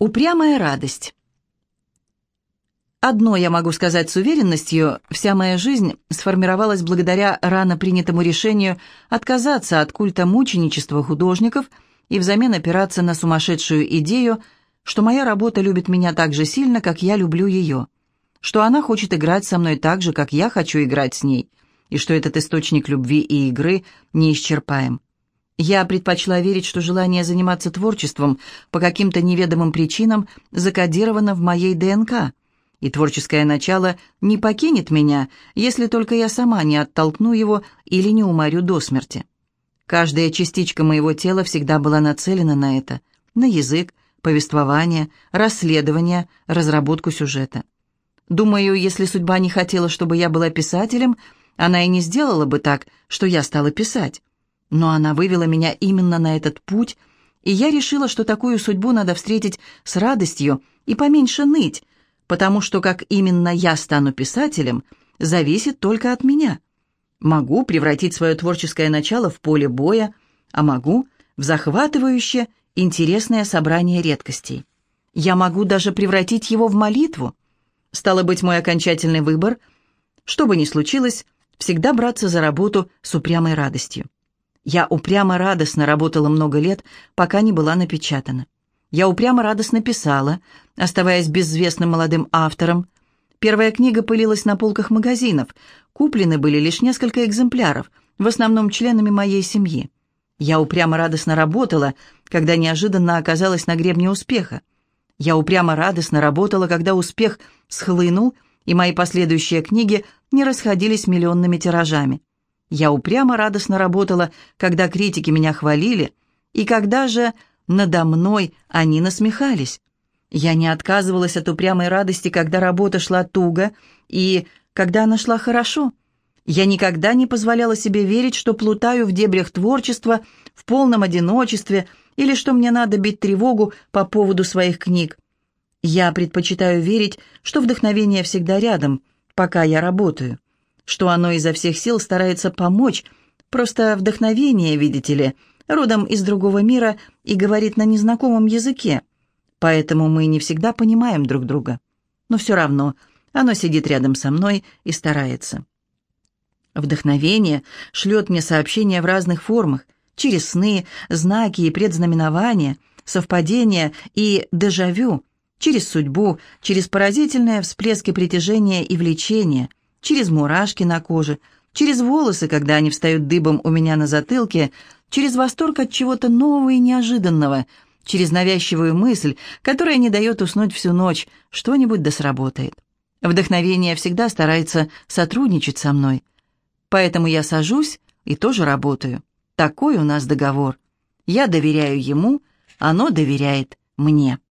Упрямая радость. Одно я могу сказать с уверенностью, вся моя жизнь сформировалась благодаря рано принятому решению отказаться от культа мученичества художников и взамен опираться на сумасшедшую идею, что моя работа любит меня так же сильно, как я люблю ее, что она хочет играть со мной так же, как я хочу играть с ней, и что этот источник любви и игры неисчерпаем. Я предпочла верить, что желание заниматься творчеством по каким-то неведомым причинам закодировано в моей ДНК, и творческое начало не покинет меня, если только я сама не оттолкну его или не уморю до смерти. Каждая частичка моего тела всегда была нацелена на это, на язык, повествование, расследование, разработку сюжета. Думаю, если судьба не хотела, чтобы я была писателем, она и не сделала бы так, что я стала писать. Но она вывела меня именно на этот путь, и я решила, что такую судьбу надо встретить с радостью и поменьше ныть, потому что как именно я стану писателем, зависит только от меня. Могу превратить свое творческое начало в поле боя, а могу в захватывающее, интересное собрание редкостей. Я могу даже превратить его в молитву. Стало быть, мой окончательный выбор, что бы ни случилось, всегда браться за работу с упрямой радостью. Я упрямо радостно работала много лет, пока не была напечатана. Я упрямо радостно писала, оставаясь безвестным молодым автором. Первая книга пылилась на полках магазинов. Куплены были лишь несколько экземпляров, в основном членами моей семьи. Я упрямо радостно работала, когда неожиданно оказалась на гребне успеха. Я упрямо радостно работала, когда успех схлынул, и мои последующие книги не расходились миллионными тиражами. Я упрямо радостно работала, когда критики меня хвалили, и когда же надо мной они насмехались. Я не отказывалась от упрямой радости, когда работа шла туго, и когда она шла хорошо. Я никогда не позволяла себе верить, что плутаю в дебрях творчества, в полном одиночестве, или что мне надо бить тревогу по поводу своих книг. Я предпочитаю верить, что вдохновение всегда рядом, пока я работаю что оно изо всех сил старается помочь, просто вдохновение, видите ли, родом из другого мира и говорит на незнакомом языке. Поэтому мы не всегда понимаем друг друга. Но все равно оно сидит рядом со мной и старается. Вдохновение шлет мне сообщения в разных формах, через сны, знаки и предзнаменования, совпадения и дежавю, через судьбу, через поразительные всплески притяжения и влечения – через мурашки на коже, через волосы, когда они встают дыбом у меня на затылке, через восторг от чего-то нового и неожиданного, через навязчивую мысль, которая не дает уснуть всю ночь, что-нибудь да сработает. Вдохновение всегда старается сотрудничать со мной. Поэтому я сажусь и тоже работаю. Такой у нас договор. Я доверяю ему, оно доверяет мне.